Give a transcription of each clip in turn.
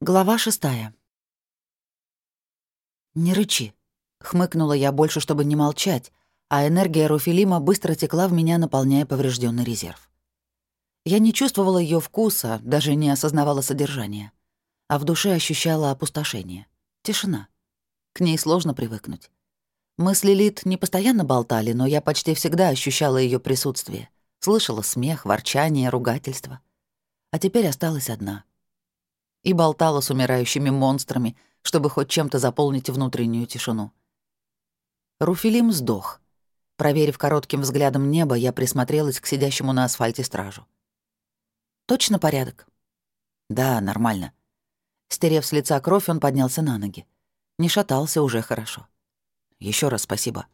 Глава шестая. «Не рычи», — хмыкнула я больше, чтобы не молчать, а энергия Руфилима быстро текла в меня, наполняя поврежденный резерв. Я не чувствовала ее вкуса, даже не осознавала содержания, а в душе ощущала опустошение, тишина. К ней сложно привыкнуть. Мы с Лилит не постоянно болтали, но я почти всегда ощущала ее присутствие, слышала смех, ворчание, ругательство. А теперь осталась одна — и болтала с умирающими монстрами, чтобы хоть чем-то заполнить внутреннюю тишину. Руфилим сдох. Проверив коротким взглядом небо, я присмотрелась к сидящему на асфальте стражу. «Точно порядок?» «Да, нормально». Стерев с лица кровь, он поднялся на ноги. Не шатался уже хорошо. Еще раз спасибо».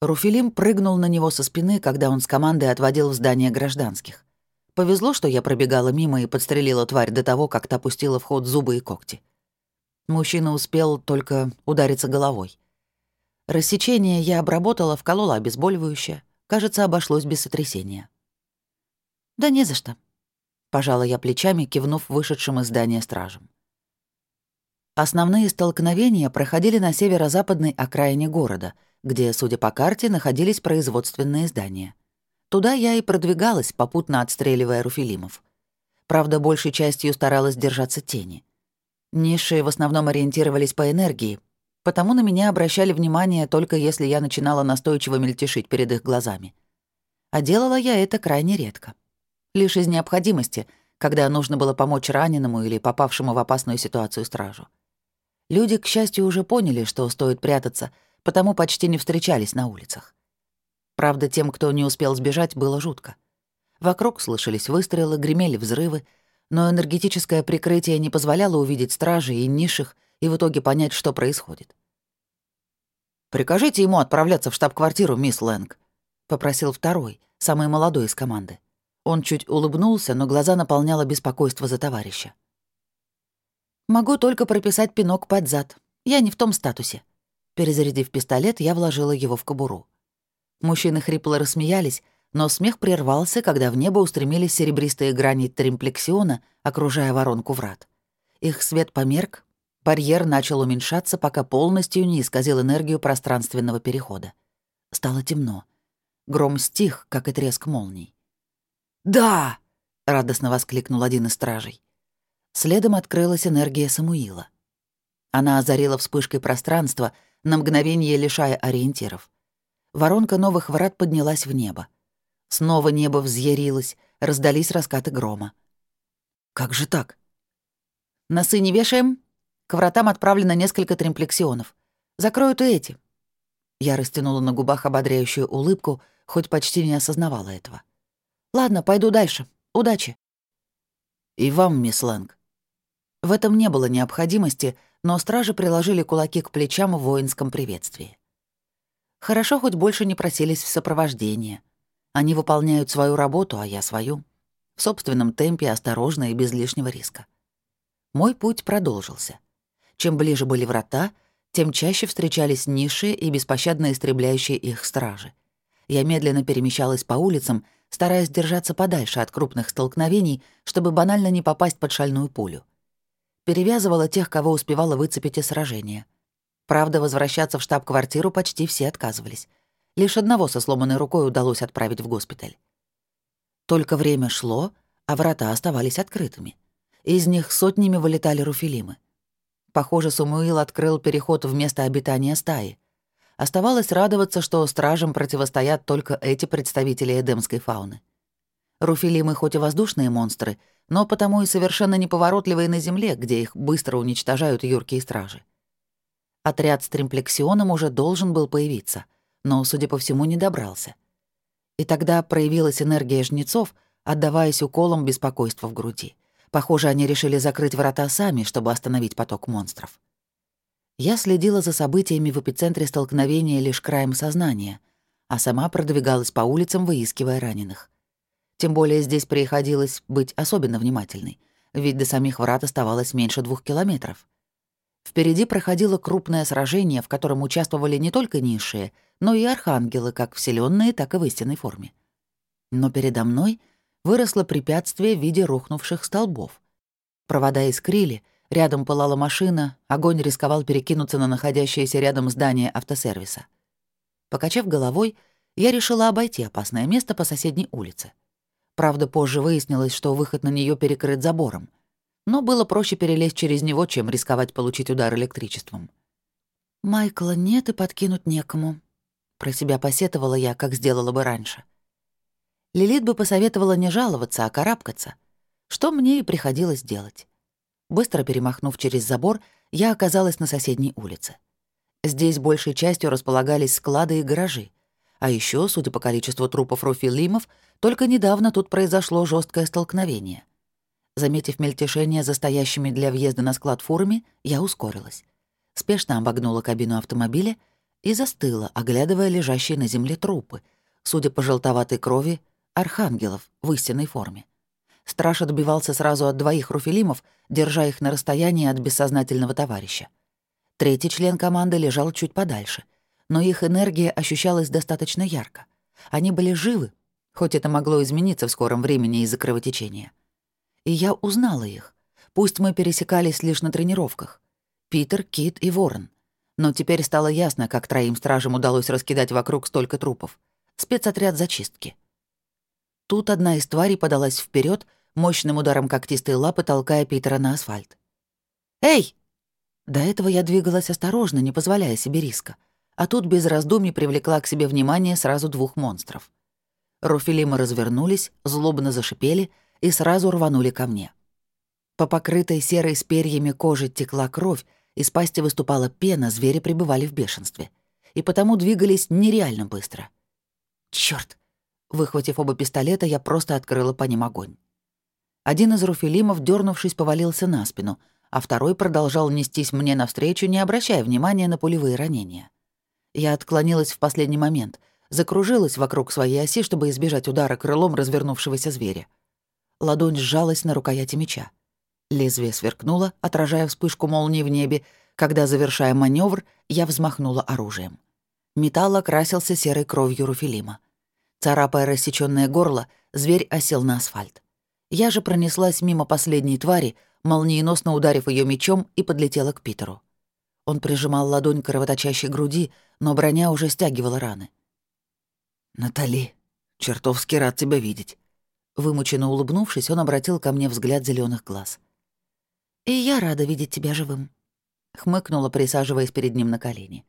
Руфилим прыгнул на него со спины, когда он с командой отводил в здание гражданских. Повезло, что я пробегала мимо и подстрелила тварь до того, как та пустила в ход зубы и когти. Мужчина успел только удариться головой. Рассечение я обработала, вколола обезболивающее. Кажется, обошлось без сотрясения. «Да не за что», — пожала я плечами, кивнув вышедшим из здания стражем. Основные столкновения проходили на северо-западной окраине города, где, судя по карте, находились производственные здания — Туда я и продвигалась, попутно отстреливая руфилимов. Правда, большей частью старалась держаться тени. Низшие в основном ориентировались по энергии, потому на меня обращали внимание только если я начинала настойчиво мельтешить перед их глазами. А делала я это крайне редко. Лишь из необходимости, когда нужно было помочь раненому или попавшему в опасную ситуацию стражу. Люди, к счастью, уже поняли, что стоит прятаться, потому почти не встречались на улицах. Правда, тем, кто не успел сбежать, было жутко. Вокруг слышались выстрелы, гремели взрывы, но энергетическое прикрытие не позволяло увидеть стражей и низших и в итоге понять, что происходит. «Прикажите ему отправляться в штаб-квартиру, мисс Лэнг», — попросил второй, самый молодой из команды. Он чуть улыбнулся, но глаза наполняло беспокойство за товарища. «Могу только прописать пинок под зад. Я не в том статусе». Перезарядив пистолет, я вложила его в кобуру. Мужчины хрипло рассмеялись, но смех прервался, когда в небо устремились серебристые грани тримплексиона, окружая воронку врат. Их свет померк, барьер начал уменьшаться, пока полностью не исказил энергию пространственного перехода. Стало темно. Гром стих, как и треск молний. «Да!» — радостно воскликнул один из стражей. Следом открылась энергия Самуила. Она озарила вспышкой пространства, на мгновение лишая ориентиров. Воронка новых врат поднялась в небо. Снова небо взъярилось, раздались раскаты грома. «Как же так?» «Носы не вешаем?» К вратам отправлено несколько тримплексионов. Закроют и эти. Я растянула на губах ободряющую улыбку, хоть почти не осознавала этого. «Ладно, пойду дальше. Удачи». «И вам, мисс Лэнг». В этом не было необходимости, но стражи приложили кулаки к плечам в воинском приветствии. Хорошо, хоть больше не просились в сопровождение. Они выполняют свою работу, а я свою. В собственном темпе, осторожно и без лишнего риска. Мой путь продолжился. Чем ближе были врата, тем чаще встречались ниши и беспощадно истребляющие их стражи. Я медленно перемещалась по улицам, стараясь держаться подальше от крупных столкновений, чтобы банально не попасть под шальную пулю. Перевязывала тех, кого успевала выцепить из сражения. Правда, возвращаться в штаб-квартиру почти все отказывались. Лишь одного со сломанной рукой удалось отправить в госпиталь. Только время шло, а врата оставались открытыми. Из них сотнями вылетали руфилимы. Похоже, Самуил открыл переход в место обитания стаи. Оставалось радоваться, что стражам противостоят только эти представители эдемской фауны. Руфилимы хоть и воздушные монстры, но потому и совершенно неповоротливые на земле, где их быстро уничтожают юркие стражи. Отряд с тримплексионом уже должен был появиться, но, судя по всему, не добрался. И тогда проявилась энергия жнецов, отдаваясь уколом беспокойства в груди. Похоже, они решили закрыть врата сами, чтобы остановить поток монстров. Я следила за событиями в эпицентре столкновения лишь краем сознания, а сама продвигалась по улицам, выискивая раненых. Тем более здесь приходилось быть особенно внимательной, ведь до самих врат оставалось меньше двух километров. Впереди проходило крупное сражение, в котором участвовали не только низшие, но и архангелы, как вселенные, так и в истинной форме. Но передо мной выросло препятствие в виде рухнувших столбов. Провода искрили, рядом пылала машина, огонь рисковал перекинуться на находящееся рядом здание автосервиса. Покачав головой, я решила обойти опасное место по соседней улице. Правда, позже выяснилось, что выход на нее перекрыт забором. Но было проще перелезть через него, чем рисковать получить удар электричеством. «Майкла нет и подкинуть некому», — про себя посетовала я, как сделала бы раньше. Лилит бы посоветовала не жаловаться, а карабкаться, что мне и приходилось делать. Быстро перемахнув через забор, я оказалась на соседней улице. Здесь большей частью располагались склады и гаражи. А еще, судя по количеству трупов руфилимов, только недавно тут произошло жесткое столкновение. Заметив мельтешение за стоящими для въезда на склад фурами, я ускорилась. Спешно обогнула кабину автомобиля и застыла, оглядывая лежащие на земле трупы, судя по желтоватой крови, архангелов в истинной форме. Страж отбивался сразу от двоих руфилимов, держа их на расстоянии от бессознательного товарища. Третий член команды лежал чуть подальше, но их энергия ощущалась достаточно ярко. Они были живы, хоть это могло измениться в скором времени из-за кровотечения. И я узнала их. Пусть мы пересекались лишь на тренировках. Питер, Кит и Ворон. Но теперь стало ясно, как троим стражам удалось раскидать вокруг столько трупов. Спецотряд зачистки. Тут одна из тварей подалась вперед, мощным ударом когтистой лапы толкая Питера на асфальт. «Эй!» До этого я двигалась осторожно, не позволяя себе риска, а тут без раздумий привлекла к себе внимание сразу двух монстров. Руфилимы развернулись, злобно зашипели и сразу рванули ко мне. По покрытой серой с перьями кожи текла кровь, из пасти выступала пена, звери пребывали в бешенстве. И потому двигались нереально быстро. Чёрт! Выхватив оба пистолета, я просто открыла по ним огонь. Один из руфилимов, дернувшись, повалился на спину, а второй продолжал нестись мне навстречу, не обращая внимания на пулевые ранения. Я отклонилась в последний момент, закружилась вокруг своей оси, чтобы избежать удара крылом развернувшегося зверя. Ладонь сжалась на рукояти меча. Лезвие сверкнуло, отражая вспышку молнии в небе, когда, завершая маневр, я взмахнула оружием. Металл окрасился серой кровью Руфилима. Царапая рассечённое горло, зверь осел на асфальт. Я же пронеслась мимо последней твари, молниеносно ударив ее мечом и подлетела к Питеру. Он прижимал ладонь к кровоточащей груди, но броня уже стягивала раны. «Натали, чертовски рад тебя видеть». Вымученно улыбнувшись, он обратил ко мне взгляд зеленых глаз. «И я рада видеть тебя живым», — хмыкнула, присаживаясь перед ним на колени.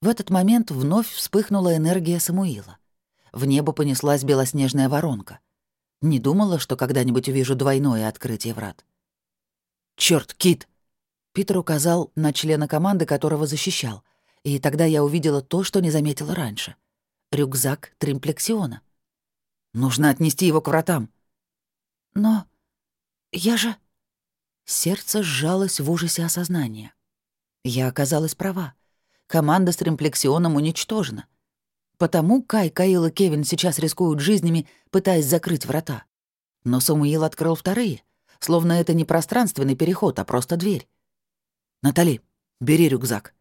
В этот момент вновь вспыхнула энергия Самуила. В небо понеслась белоснежная воронка. Не думала, что когда-нибудь увижу двойное открытие врат. «Чёрт, Кит!» Питер указал на члена команды, которого защищал, и тогда я увидела то, что не заметила раньше. Рюкзак тримплексиона. «Нужно отнести его к вратам». «Но я же...» Сердце сжалось в ужасе осознания. Я оказалась права. Команда с тримплексионом уничтожена. Потому Кай, Каил и Кевин сейчас рискуют жизнями, пытаясь закрыть врата. Но Самуил открыл вторые, словно это не пространственный переход, а просто дверь. «Натали, бери рюкзак».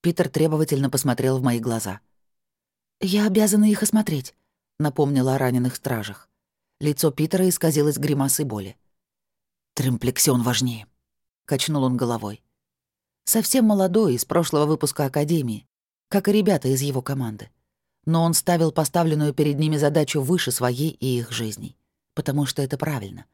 Питер требовательно посмотрел в мои глаза. «Я обязана их осмотреть», — напомнила о раненых стражах. Лицо Питера исказилось гримасой боли. «Тремплексион важнее», — качнул он головой. Совсем молодой, из прошлого выпуска Академии, как и ребята из его команды но он ставил поставленную перед ними задачу выше своей и их жизней. Потому что это правильно.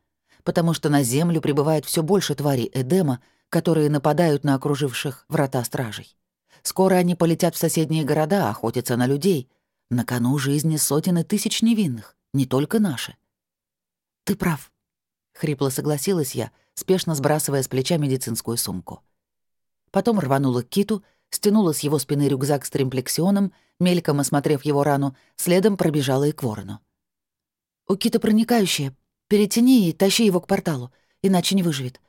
Потому что на Землю прибывает все больше тварей Эдема, которые нападают на окруживших врата стражей. Скоро они полетят в соседние города охотиться на людей. На кону жизни сотен и тысяч невинных, не только наши. «Ты прав», — хрипло согласилась я, спешно сбрасывая с плеча медицинскую сумку. Потом рванула к киту, стянула с его спины рюкзак с тримплексионом мельком осмотрев его рану, следом пробежала и к ворону. «У кита проникающие. Перетяни и тащи его к порталу, иначе не выживет.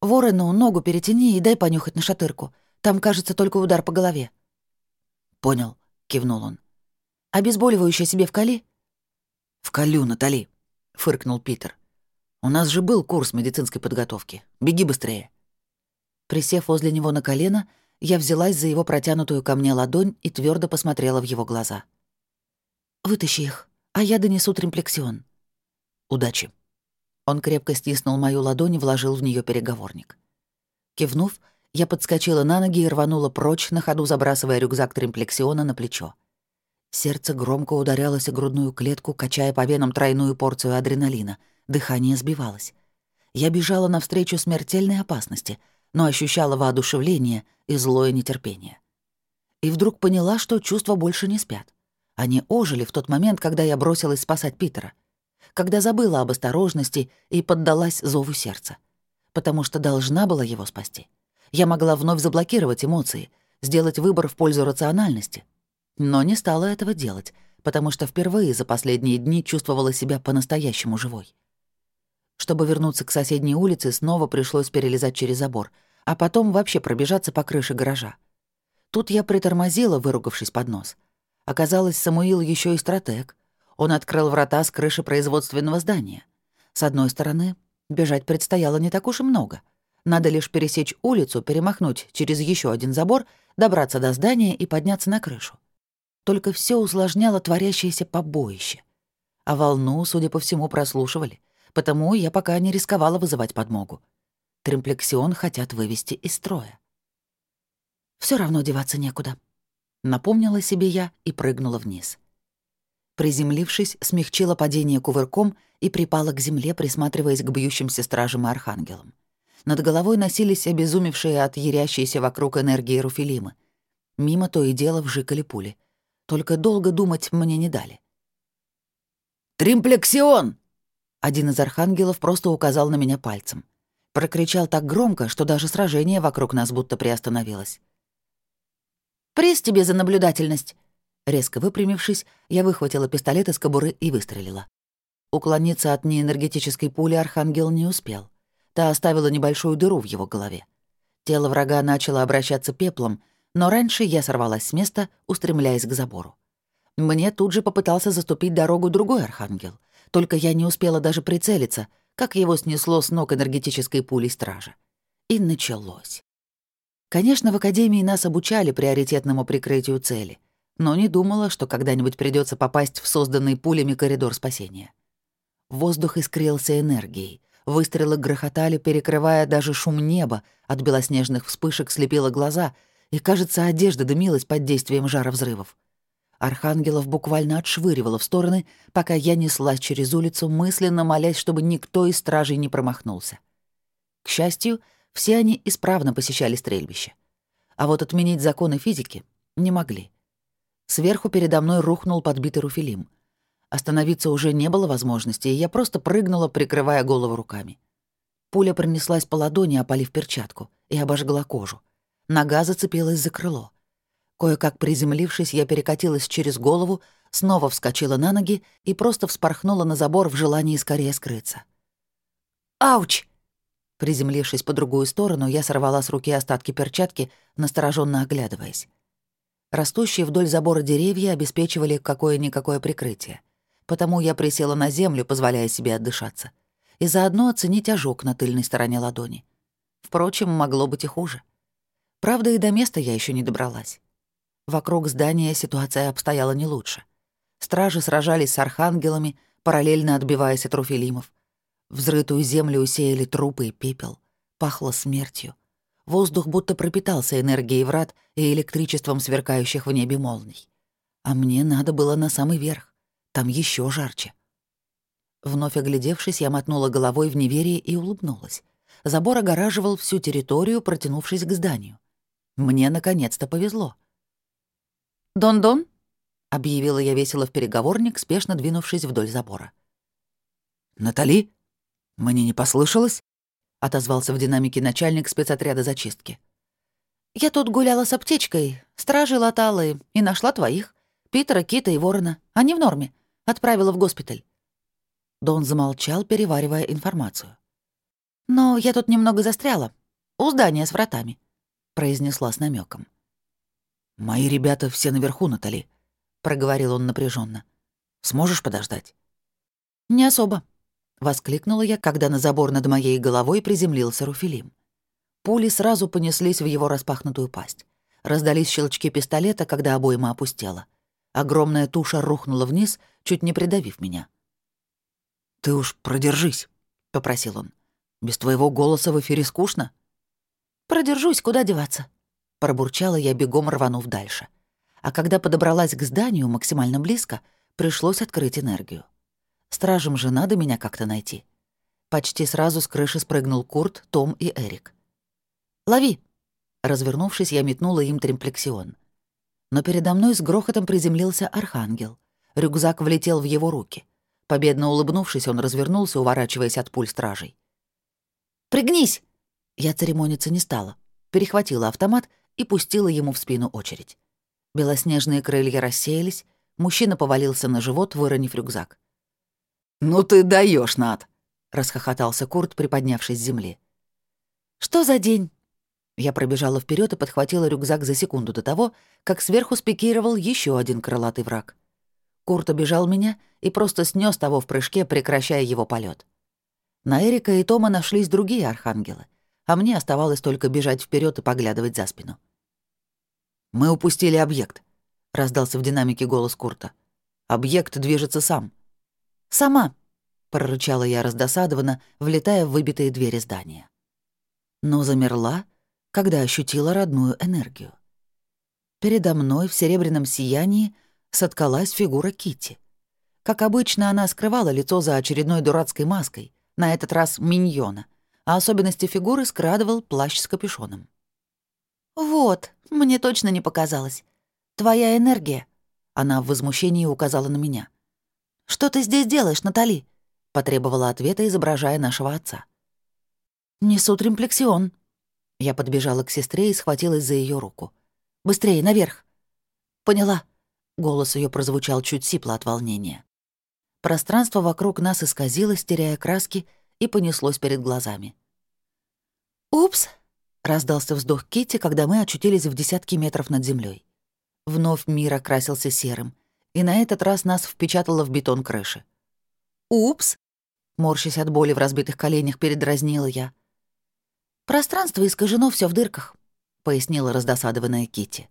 Ворону ногу перетяни и дай понюхать на шатырку. Там, кажется, только удар по голове». «Понял», — кивнул он. «Обезболивающее себе вкали?» «Вкалю, Натали», — фыркнул Питер. «У нас же был курс медицинской подготовки. Беги быстрее». Присев возле него на колено, я взялась за его протянутую ко мне ладонь и твердо посмотрела в его глаза. «Вытащи их, а я донесу тримплексион». «Удачи». Он крепко стиснул мою ладонь и вложил в нее переговорник. Кивнув, я подскочила на ноги и рванула прочь, на ходу забрасывая рюкзак тримплексиона на плечо. Сердце громко ударялось о грудную клетку, качая по венам тройную порцию адреналина. Дыхание сбивалось. Я бежала навстречу смертельной опасности, но ощущала воодушевление и злое нетерпение. И вдруг поняла, что чувства больше не спят. Они ожили в тот момент, когда я бросилась спасать Питера. Когда забыла об осторожности и поддалась зову сердца. Потому что должна была его спасти. Я могла вновь заблокировать эмоции, сделать выбор в пользу рациональности. Но не стала этого делать, потому что впервые за последние дни чувствовала себя по-настоящему живой. Чтобы вернуться к соседней улице, снова пришлось перелезать через забор, а потом вообще пробежаться по крыше гаража. Тут я притормозила, выругавшись под нос. Оказалось, Самуил еще и стратег. Он открыл врата с крыши производственного здания. С одной стороны, бежать предстояло не так уж и много — надо лишь пересечь улицу, перемахнуть через еще один забор, добраться до здания и подняться на крышу. Только все усложняло творящееся побоище. А волну, судя по всему, прослушивали, потому я пока не рисковала вызывать подмогу. Тримплексион хотят вывести из строя. Все равно деваться некуда. Напомнила себе я и прыгнула вниз. Приземлившись, смягчила падение кувырком и припала к земле, присматриваясь к бьющимся стражам и архангелам. Над головой носились обезумевшие от ярящейся вокруг энергии руфилимы. Мимо то и дело вжикали пули. Только долго думать мне не дали. «Тримплексион!» Один из архангелов просто указал на меня пальцем. Прокричал так громко, что даже сражение вокруг нас будто приостановилось. «Приз тебе за наблюдательность!» Резко выпрямившись, я выхватила пистолет из кобуры и выстрелила. Уклониться от неэнергетической пули архангел не успел. Та оставила небольшую дыру в его голове. Тело врага начало обращаться пеплом, но раньше я сорвалась с места, устремляясь к забору. Мне тут же попытался заступить дорогу другой архангел, только я не успела даже прицелиться, как его снесло с ног энергетической пулей стража. И началось. Конечно, в Академии нас обучали приоритетному прикрытию цели, но не думала, что когда-нибудь придется попасть в созданный пулями коридор спасения. Воздух искрился энергией, Выстрелы грохотали, перекрывая даже шум неба, от белоснежных вспышек слепило глаза, и, кажется, одежда дымилась под действием жара взрывов. Архангелов буквально отшвыривало в стороны, пока я неслась через улицу, мысленно молясь, чтобы никто из стражей не промахнулся. К счастью, все они исправно посещали стрельбище. А вот отменить законы физики не могли. Сверху передо мной рухнул подбитый руфилим. Остановиться уже не было возможности, и я просто прыгнула, прикрывая голову руками. Пуля пронеслась по ладони, опалив перчатку, и обожгла кожу. Нога зацепилась за крыло. Кое-как приземлившись, я перекатилась через голову, снова вскочила на ноги и просто вспорхнула на забор в желании скорее скрыться. «Ауч!» Приземлившись по другую сторону, я сорвала с руки остатки перчатки, настороженно оглядываясь. Растущие вдоль забора деревья обеспечивали какое-никакое прикрытие потому я присела на землю, позволяя себе отдышаться, и заодно оценить ожог на тыльной стороне ладони. Впрочем, могло быть и хуже. Правда, и до места я еще не добралась. Вокруг здания ситуация обстояла не лучше. Стражи сражались с архангелами, параллельно отбиваясь от руфилимов. Взрытую землю усеяли трупы и пепел. Пахло смертью. Воздух будто пропитался энергией врат и электричеством сверкающих в небе молний. А мне надо было на самый верх. Там еще жарче. Вновь оглядевшись, я мотнула головой в неверие и улыбнулась. Забор огораживал всю территорию, протянувшись к зданию. Мне наконец-то повезло. «Дон-дон?» — объявила я весело в переговорник, спешно двинувшись вдоль забора. «Натали? Мне не послышалось?» — отозвался в динамике начальник спецотряда зачистки. «Я тут гуляла с аптечкой, стражи латала и нашла твоих. Питера, Кита и Ворона. Они в норме. Отправила в госпиталь». Дон замолчал, переваривая информацию. «Но я тут немного застряла. У здания с вратами», — произнесла с намеком. «Мои ребята все наверху, Натали», — проговорил он напряженно. «Сможешь подождать?» «Не особо», — воскликнула я, когда на забор над моей головой приземлился Руфилим. Пули сразу понеслись в его распахнутую пасть. Раздались щелчки пистолета, когда обойма опустела. Огромная туша рухнула вниз, чуть не придавив меня. «Ты уж продержись», попросил он. «Без твоего голоса в эфире скучно?» «Продержусь, куда деваться?» Пробурчала я, бегом рванув дальше. А когда подобралась к зданию максимально близко, пришлось открыть энергию. Стражам же надо меня как-то найти. Почти сразу с крыши спрыгнул Курт, Том и Эрик. «Лови!» Развернувшись, я метнула им тримплексион. Но передо мной с грохотом приземлился архангел. Рюкзак влетел в его руки. Победно улыбнувшись, он развернулся, уворачиваясь от пуль стражей. «Пригнись!» Я церемониться не стала. Перехватила автомат и пустила ему в спину очередь. Белоснежные крылья рассеялись, мужчина повалился на живот, выронив рюкзак. «Ну ты даешь, Над!» — расхохотался Курт, приподнявшись с земли. «Что за день?» Я пробежала вперед и подхватила рюкзак за секунду до того, как сверху спикировал еще один крылатый враг. Курт обежал меня и просто снес того в прыжке, прекращая его полет. На Эрика и Тома нашлись другие архангелы, а мне оставалось только бежать вперед и поглядывать за спину. «Мы упустили объект», — раздался в динамике голос Курта. «Объект движется сам». «Сама», — прорычала я раздосадованно, влетая в выбитые двери здания. Но замерла, когда ощутила родную энергию. Передо мной в серебряном сиянии соткалась фигура Кити. Как обычно, она скрывала лицо за очередной дурацкой маской, на этот раз миньона, а особенности фигуры скрадывал плащ с капюшоном. «Вот, мне точно не показалось. Твоя энергия», — она в возмущении указала на меня. «Что ты здесь делаешь, Натали?» — потребовала ответа, изображая нашего отца. «Несу тримплексион». Я подбежала к сестре и схватилась за ее руку. «Быстрее, наверх!» «Поняла», — голос ее прозвучал чуть сипло от волнения. Пространство вокруг нас исказилось, теряя краски, и понеслось перед глазами. «Упс!» — раздался вздох Кити, когда мы очутились в десятке метров над землей. Вновь мир окрасился серым, и на этот раз нас впечатало в бетон крыши. «Упс!» — морщась от боли в разбитых коленях, передразнила я. «Пространство искажено все в дырках», — пояснила раздосадованная Кити.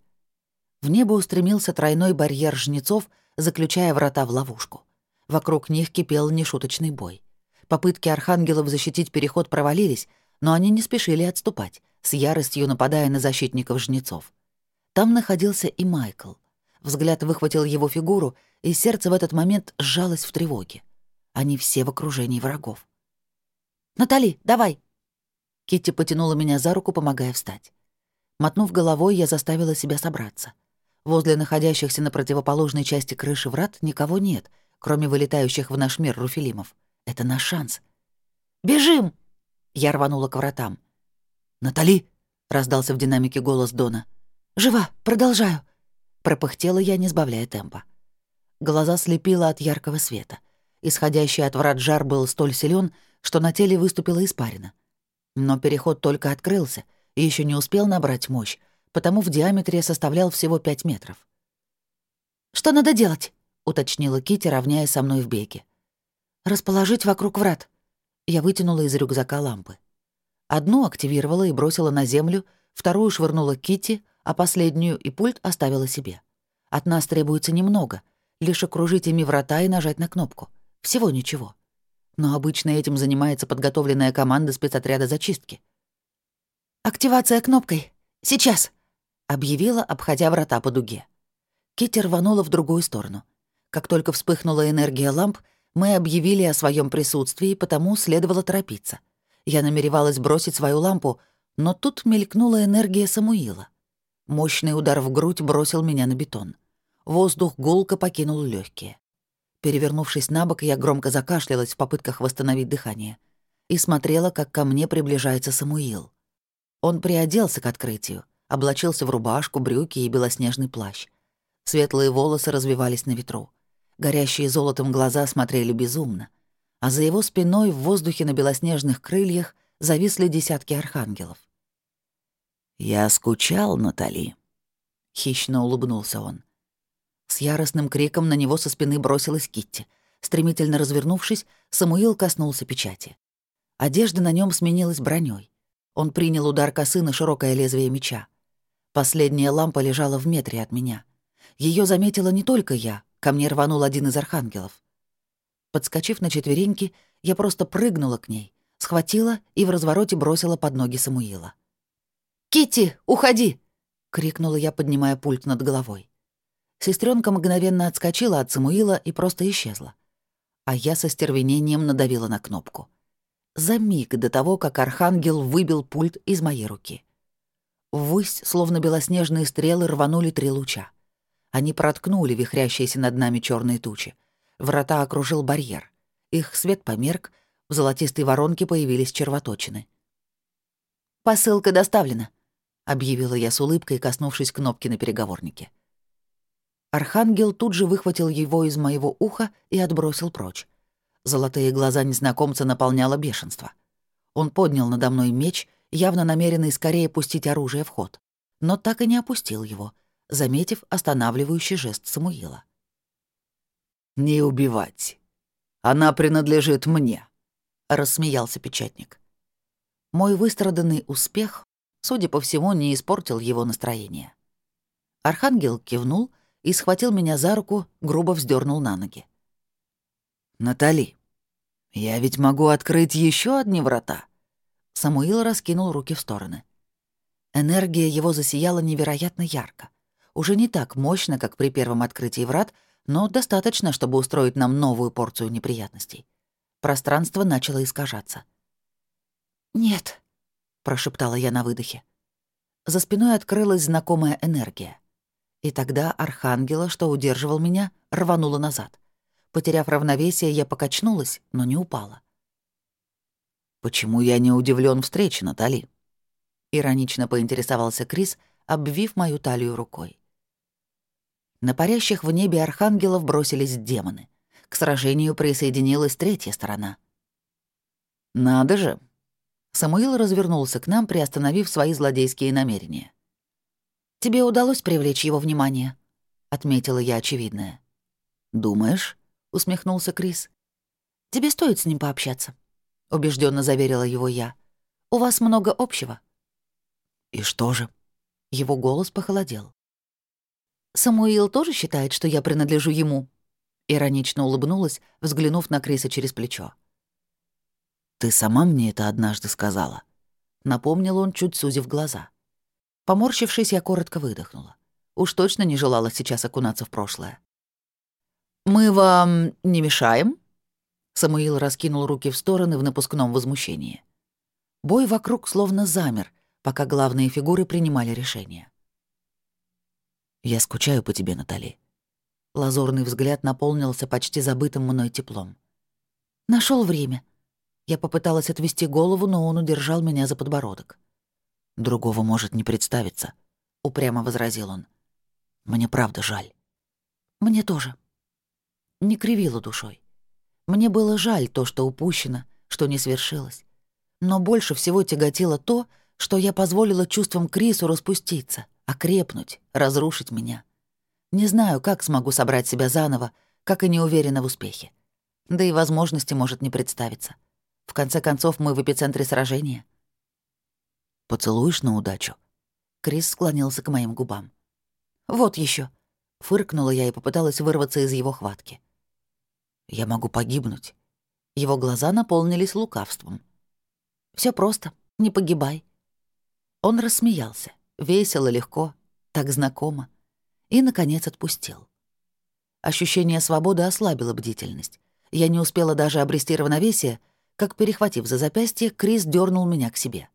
В небо устремился тройной барьер жнецов, заключая врата в ловушку. Вокруг них кипел нешуточный бой. Попытки архангелов защитить переход провалились, но они не спешили отступать, с яростью нападая на защитников-жнецов. Там находился и Майкл. Взгляд выхватил его фигуру, и сердце в этот момент сжалось в тревоге. Они все в окружении врагов. «Натали, давай!» Китти потянула меня за руку, помогая встать. Мотнув головой, я заставила себя собраться. Возле находящихся на противоположной части крыши врат никого нет — кроме вылетающих в наш мир руфилимов. Это наш шанс. «Бежим!» Я рванула к вратам. «Натали!» — раздался в динамике голос Дона. «Жива! Продолжаю!» Пропыхтела я, не сбавляя темпа. Глаза слепило от яркого света. Исходящий от врат жар был столь силен, что на теле выступила испарина. Но переход только открылся и еще не успел набрать мощь, потому в диаметре составлял всего пять метров. «Что надо делать?» — уточнила Кити, равняя со мной в беге. «Расположить вокруг врат». Я вытянула из рюкзака лампы. Одну активировала и бросила на землю, вторую швырнула Кити, а последнюю и пульт оставила себе. От нас требуется немного, лишь окружить ими врата и нажать на кнопку. Всего ничего. Но обычно этим занимается подготовленная команда спецотряда зачистки. «Активация кнопкой. Сейчас!» — объявила, обходя врата по дуге. Кити рванула в другую сторону — как только вспыхнула энергия ламп, мы объявили о своем присутствии, потому следовало торопиться. Я намеревалась бросить свою лампу, но тут мелькнула энергия Самуила. Мощный удар в грудь бросил меня на бетон. Воздух гулко покинул легкие. Перевернувшись на бок, я громко закашлялась в попытках восстановить дыхание и смотрела, как ко мне приближается Самуил. Он приоделся к открытию, облачился в рубашку, брюки и белоснежный плащ. Светлые волосы развивались на ветру. Горящие золотом глаза смотрели безумно, а за его спиной в воздухе на белоснежных крыльях зависли десятки архангелов. «Я скучал, Натали», — хищно улыбнулся он. С яростным криком на него со спины бросилась Китти. Стремительно развернувшись, Самуил коснулся печати. Одежда на нем сменилась броней. Он принял удар косы на широкое лезвие меча. Последняя лампа лежала в метре от меня. Ее заметила не только я, Ко мне рванул один из архангелов. Подскочив на четвереньки, Я просто прыгнула к ней, схватила и в развороте бросила под ноги Самуила. Китти, уходи!» — крикнула я, поднимая пульт над головой. Сестренка мгновенно отскочила от Самуила и просто исчезла. А я со стервенением надавила на кнопку. За миг до того, как архангел выбил пульт из моей руки. Ввысь, словно белоснежные стрелы, рванули три луча. Они проткнули вихрящиеся над нами черные тучи. Врата окружил барьер. Их свет померк, в золотистой воронке появились червоточины. «Посылка доставлена», — объявила я с улыбкой, коснувшись кнопки на переговорнике. Архангел тут же выхватил его из моего уха и отбросил прочь. Золотые глаза незнакомца наполняло бешенство. Он поднял надо мной меч, явно намеренный скорее пустить оружие в ход, но так и не опустил его, заметив останавливающий жест Самуила. «Не убивать. Она принадлежит мне», — рассмеялся печатник. Мой выстраданный успех, судя по всему, не испортил его настроение. Архангел кивнул и схватил меня за руку, грубо вздернул на ноги. «Натали, я ведь могу открыть еще одни врата». Самуил раскинул руки в стороны. Энергия его засияла невероятно ярко. Уже не так мощно, как при первом открытии врат, но достаточно, чтобы устроить нам новую порцию неприятностей. Пространство начало искажаться. «Нет», — прошептала я на выдохе. За спиной открылась знакомая энергия. И тогда архангела, что удерживал меня, рвануло назад. Потеряв равновесие, я покачнулась, но не упала. «Почему я не удивлен встрече, Натали?» Иронично поинтересовался Крис, обвив мою талию рукой. На парящих в небе архангелов бросились демоны. К сражению присоединилась третья сторона. «Надо же!» Самуил развернулся к нам, приостановив свои злодейские намерения. «Тебе удалось привлечь его внимание?» — отметила я очевидное. «Думаешь?» усмехнулся Крис. Тебе стоит с ним пообщаться, убежденно заверила его я. У вас много общего. И что же? Его голос похолодел. Самуил тоже считает, что я принадлежу ему. Иронично улыбнулась, взглянув на Криса через плечо. Ты сама мне это однажды сказала. Напомнил он, чуть сузив глаза. Поморщившись, я коротко выдохнула. Уж точно не желала сейчас окунаться в прошлое. «Мы вам не мешаем?» Самуил раскинул руки в стороны в напускном возмущении. Бой вокруг словно замер, пока главные фигуры принимали решение. «Я скучаю по тебе, Натали». Лазурный взгляд наполнился почти забытым мной теплом. Нашел время». Я попыталась отвести голову, но он удержал меня за подбородок. «Другого может не представиться», — упрямо возразил он. «Мне правда жаль». «Мне тоже», не кривила душой. Мне было жаль то, что упущено, что не свершилось. Но больше всего тяготило то, что я позволила чувствам Крису распуститься, окрепнуть, разрушить меня. Не знаю, как смогу собрать себя заново, как и не уверена в успехе. Да и возможности может не представиться. В конце концов, мы в эпицентре сражения. «Поцелуешь на удачу?» Крис склонился к моим губам. «Вот еще. Фыркнула я и попыталась вырваться из его хватки. Я могу погибнуть». Его глаза наполнились лукавством. Все просто, не погибай». Он рассмеялся, весело, легко, так знакомо, и, наконец, отпустил. Ощущение свободы ослабило бдительность. Я не успела даже обрести равновесие, как, перехватив за запястье, Крис дернул меня к себе.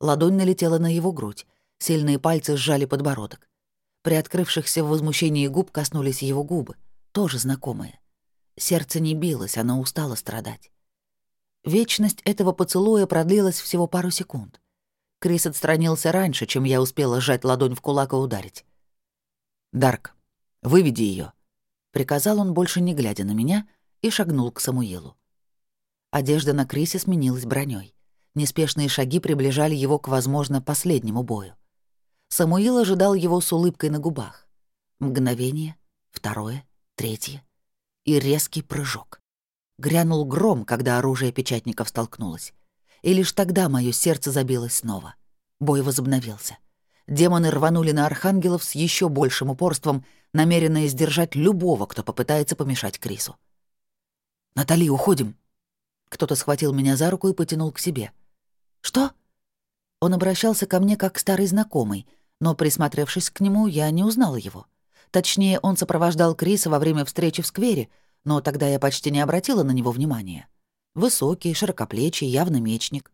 Ладонь налетела на его грудь, сильные пальцы сжали подбородок. При открывшихся в возмущении губ коснулись его губы, тоже знакомые. Сердце не билось, оно устало страдать. Вечность этого поцелуя продлилась всего пару секунд. Крис отстранился раньше, чем я успела сжать ладонь в кулак и ударить. «Дарк, выведи ее, приказал он, больше не глядя на меня, и шагнул к Самуилу. Одежда на Крисе сменилась броней. Неспешные шаги приближали его к, возможно, последнему бою. Самуил ожидал его с улыбкой на губах. Мгновение, второе, третье — и резкий прыжок. Грянул гром, когда оружие печатников столкнулось. И лишь тогда мое сердце забилось снова. Бой возобновился. Демоны рванули на архангелов с еще большим упорством, намеренные сдержать любого, кто попытается помешать Крису. «Натали, уходим!» Кто-то схватил меня за руку и потянул к себе. «Что?» Он обращался ко мне как старый знакомый, но, присмотревшись к нему, я не узнала его. Точнее, он сопровождал Криса во время встречи в сквере, но тогда я почти не обратила на него внимания. Высокий, широкоплечий, явно мечник.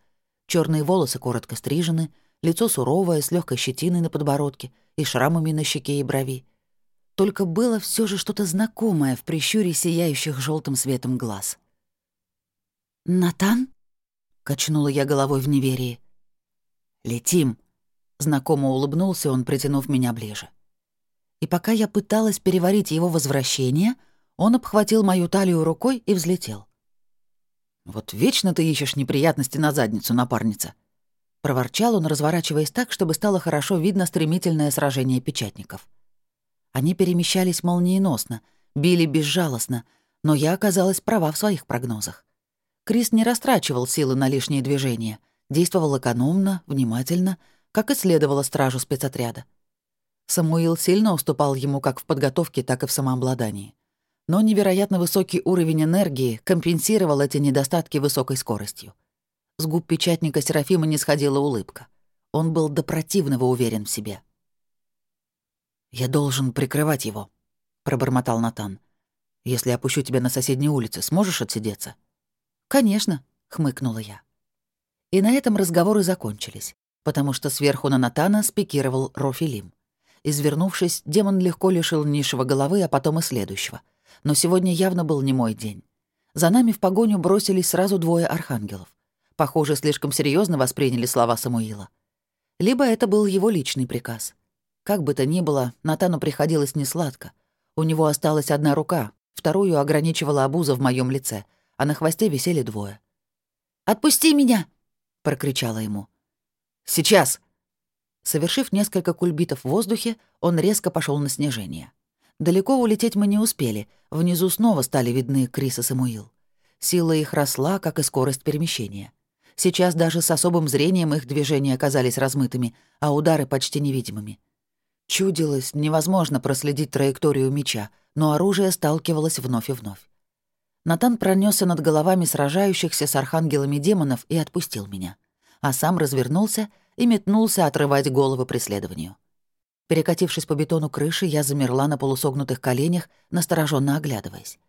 Черные волосы коротко стрижены, лицо суровое, с легкой щетиной на подбородке и шрамами на щеке и брови. Только было все же что-то знакомое в прищуре сияющих желтым светом глаз. «Натан?» — качнула я головой в неверии. «Летим!» — знакомо улыбнулся он, притянув меня ближе. И пока я пыталась переварить его возвращение, он обхватил мою талию рукой и взлетел. «Вот вечно ты ищешь неприятности на задницу, напарница!» Проворчал он, разворачиваясь так, чтобы стало хорошо видно стремительное сражение печатников. Они перемещались молниеносно, били безжалостно, но я оказалась права в своих прогнозах. Крис не растрачивал силы на лишние движения, действовал экономно, внимательно, как и следовало стражу спецотряда. Самуил сильно уступал ему как в подготовке, так и в самообладании. Но невероятно высокий уровень энергии компенсировал эти недостатки высокой скоростью. С губ печатника Серафима не сходила улыбка. Он был до противного уверен в себе. «Я должен прикрывать его», — пробормотал Натан. «Если опущу тебя на соседней улице, сможешь отсидеться?» «Конечно», — хмыкнула я. И на этом разговоры закончились, потому что сверху на Натана спикировал Рофилим. Извернувшись, демон легко лишил низшего головы, а потом и следующего. Но сегодня явно был не мой день. За нами в погоню бросились сразу двое архангелов. Похоже, слишком серьезно восприняли слова Самуила. Либо это был его личный приказ. Как бы то ни было, Натану приходилось несладко. У него осталась одна рука, вторую ограничивала обуза в моем лице, а на хвосте висели двое. «Отпусти меня!» — прокричала ему. «Сейчас!» Совершив несколько кульбитов в воздухе, он резко пошел на снижение. Далеко улететь мы не успели, внизу снова стали видны Крис и Самуил. Сила их росла, как и скорость перемещения. Сейчас даже с особым зрением их движения оказались размытыми, а удары почти невидимыми. Чудилось, невозможно проследить траекторию меча, но оружие сталкивалось вновь и вновь. Натан пронесся над головами сражающихся с архангелами демонов и отпустил меня, а сам развернулся и метнулся отрывать головы преследованию. Перекатившись по бетону крыши, я замерла на полусогнутых коленях, настороженно оглядываясь.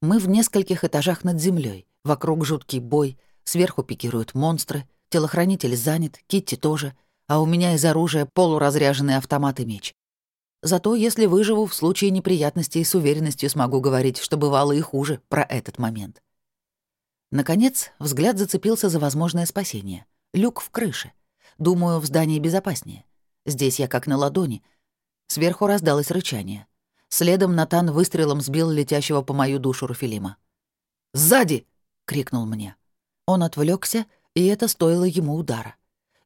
Мы в нескольких этажах над землей, вокруг жуткий бой, сверху пикируют монстры, телохранитель занят, Китти тоже, а у меня из оружия полуразряженный автомат и меч. Зато если выживу, в случае неприятностей с уверенностью смогу говорить, что бывало и хуже про этот момент. Наконец, взгляд зацепился за возможное спасение. Люк в крыше. Думаю, в здании безопаснее. Здесь я как на ладони. Сверху раздалось рычание. Следом Натан выстрелом сбил летящего по мою душу Руфилима. «Сзади!» — крикнул мне. Он отвлекся, и это стоило ему удара.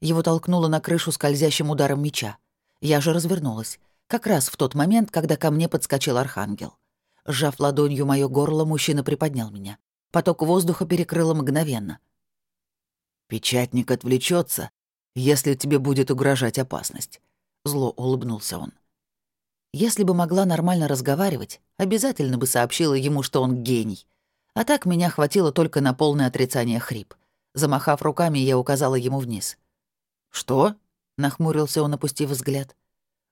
Его толкнуло на крышу скользящим ударом меча. Я же развернулась, как раз в тот момент, когда ко мне подскочил архангел. Сжав ладонью моё горло, мужчина приподнял меня. Поток воздуха перекрыло мгновенно. «Печатник отвлечется, если тебе будет угрожать опасность», — зло улыбнулся он. Если бы могла нормально разговаривать, обязательно бы сообщила ему, что он гений. А так меня хватило только на полное отрицание хрип. Замахав руками, я указала ему вниз. «Что?» — нахмурился он, опустив взгляд.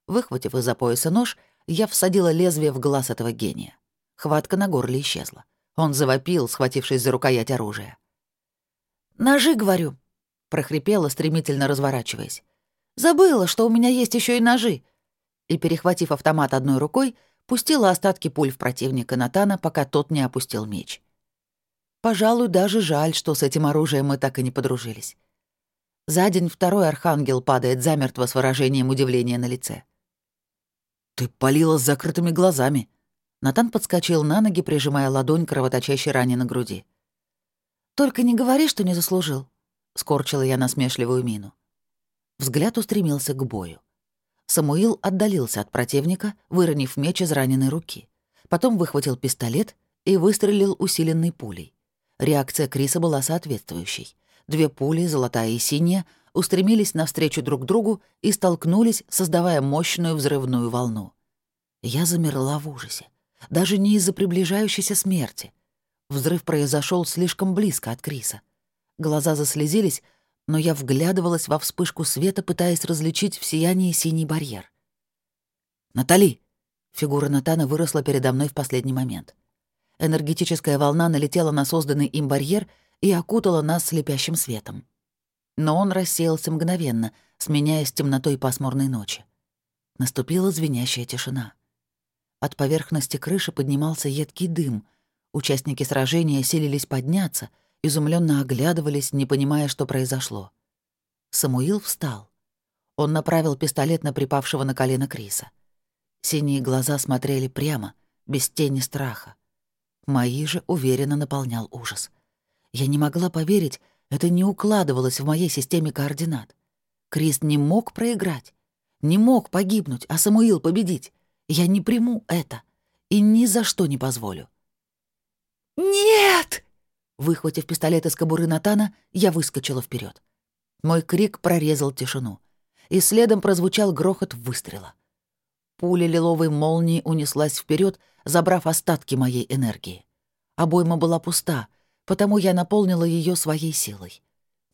Выхватив из-за пояса нож, я всадила лезвие в глаз этого гения. Хватка на горле исчезла. Он завопил, схватившись за рукоять оружия. «Ножи, говорю», прохрипела, стремительно разворачиваясь. «Забыла, что у меня есть еще и ножи!» И, перехватив автомат одной рукой, пустила остатки пуль в противника Натана, пока тот не опустил меч. Пожалуй, даже жаль, что с этим оружием мы так и не подружились. За день второй архангел падает замертво с выражением удивления на лице. «Ты палила с закрытыми глазами!» Натан подскочил на ноги, прижимая ладонь кровоточащей ране на груди. «Только не говори, что не заслужил», — скорчила я насмешливую мину. Взгляд устремился к бою. Самуил отдалился от противника, выронив меч из раненой руки. Потом выхватил пистолет и выстрелил усиленной пулей. Реакция Криса была соответствующей. Две пули, золотая и синяя, устремились навстречу друг другу и столкнулись, создавая мощную взрывную волну. Я замерла в ужасе. Даже не из-за приближающейся смерти. Взрыв произошел слишком близко от Криса. Глаза заслезились, но я вглядывалась во вспышку света, пытаясь различить в сиянии синий барьер. «Натали!» Фигура Натана выросла передо мной в последний момент. Энергетическая волна налетела на созданный им барьер и окутала нас слепящим светом. Но он рассеялся мгновенно, сменяясь темнотой пасмурной ночи. Наступила звенящая тишина. От поверхности крыши поднимался едкий дым. Участники сражения силились подняться, изумленно оглядывались, не понимая, что произошло. Самуил встал. Он направил пистолет на припавшего на колено Криса. Синие глаза смотрели прямо, без тени страха. Мои же уверенно наполнял ужас. Я не могла поверить, это не укладывалось в моей системе координат. Крис не мог проиграть, не мог погибнуть, а Самуил победить. Я не приму это и ни за что не позволю. «Нет!» Выхватив пистолет из кобуры Натана, я выскочила вперед. Мой крик прорезал тишину, и следом прозвучал грохот выстрела. Пуля лиловой молнии унеслась вперед, забрав остатки моей энергии. Обойма была пуста, потому я наполнила ее своей силой.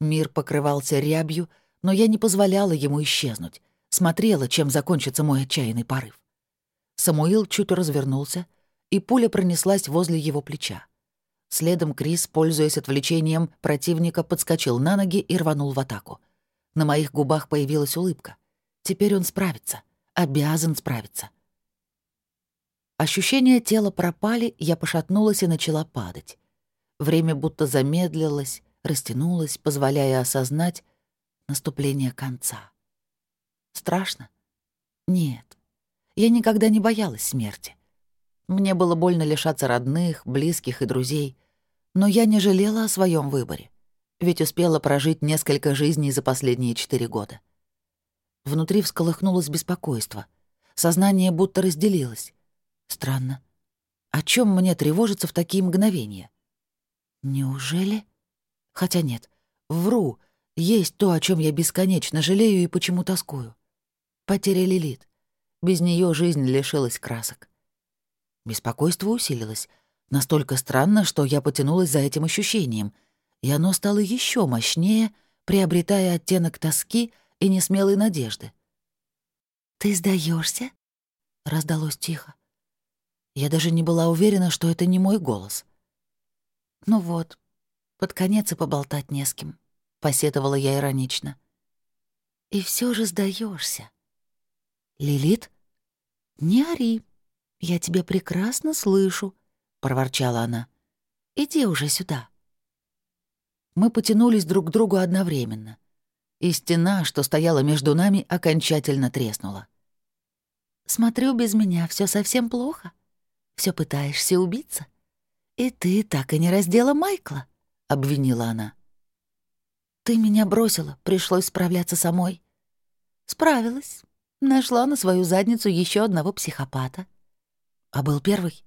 Мир покрывался рябью, но я не позволяла ему исчезнуть, смотрела, чем закончится мой отчаянный порыв. Самуил чуть развернулся, и пуля пронеслась возле его плеча. Следом Крис, пользуясь отвлечением противника, подскочил на ноги и рванул в атаку. На моих губах появилась улыбка. Теперь он справится. Обязан справиться. Ощущения тела пропали, я пошатнулась и начала падать. Время будто замедлилось, растянулось, позволяя осознать наступление конца. Страшно? Нет. Я никогда не боялась смерти. Мне было больно лишаться родных, близких и друзей, но я не жалела о своем выборе, ведь успела прожить несколько жизней за последние четыре года. Внутри всколыхнулось беспокойство. Сознание будто разделилось. Странно. О чем мне тревожиться в такие мгновения? Неужели? Хотя нет, вру. Есть то, о чем я бесконечно жалею и почему тоскую. Потеря Лилит. Без нее жизнь лишилась красок. Беспокойство усилилось. Настолько странно, что я потянулась за этим ощущением, и оно стало еще мощнее, приобретая оттенок тоски и несмелой надежды. «Ты сдаешься? раздалось тихо. Я даже не была уверена, что это не мой голос. «Ну вот, под конец и поболтать не с кем», — посетовала я иронично. «И все же сдаешься. «Лилит?» «Не ори. Я тебя прекрасно слышу», — проворчала она. «Иди уже сюда». Мы потянулись друг к другу одновременно, и стена, что стояла между нами, окончательно треснула. «Смотрю, без меня все совсем плохо. Все пытаешься убиться. И ты так и не раздела Майкла», — обвинила она. «Ты меня бросила, пришлось справляться самой». «Справилась, Нашла на свою задницу еще одного психопата. А был первый?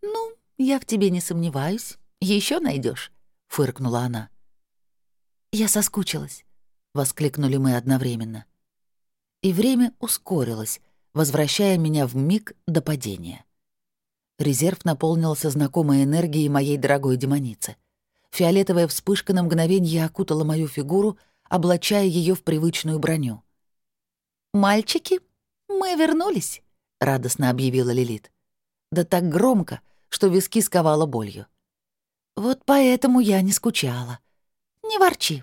Ну, я в тебе не сомневаюсь. Еще найдешь, фыркнула она. Я соскучилась, воскликнули мы одновременно. И время ускорилось, возвращая меня в миг до падения. Резерв наполнился знакомой энергией моей дорогой демоницы. Фиолетовая вспышка на мгновение окутала мою фигуру, облачая ее в привычную броню. «Мальчики, мы вернулись», — радостно объявила Лилит. Да так громко, что виски сковала болью. «Вот поэтому я не скучала. Не ворчи,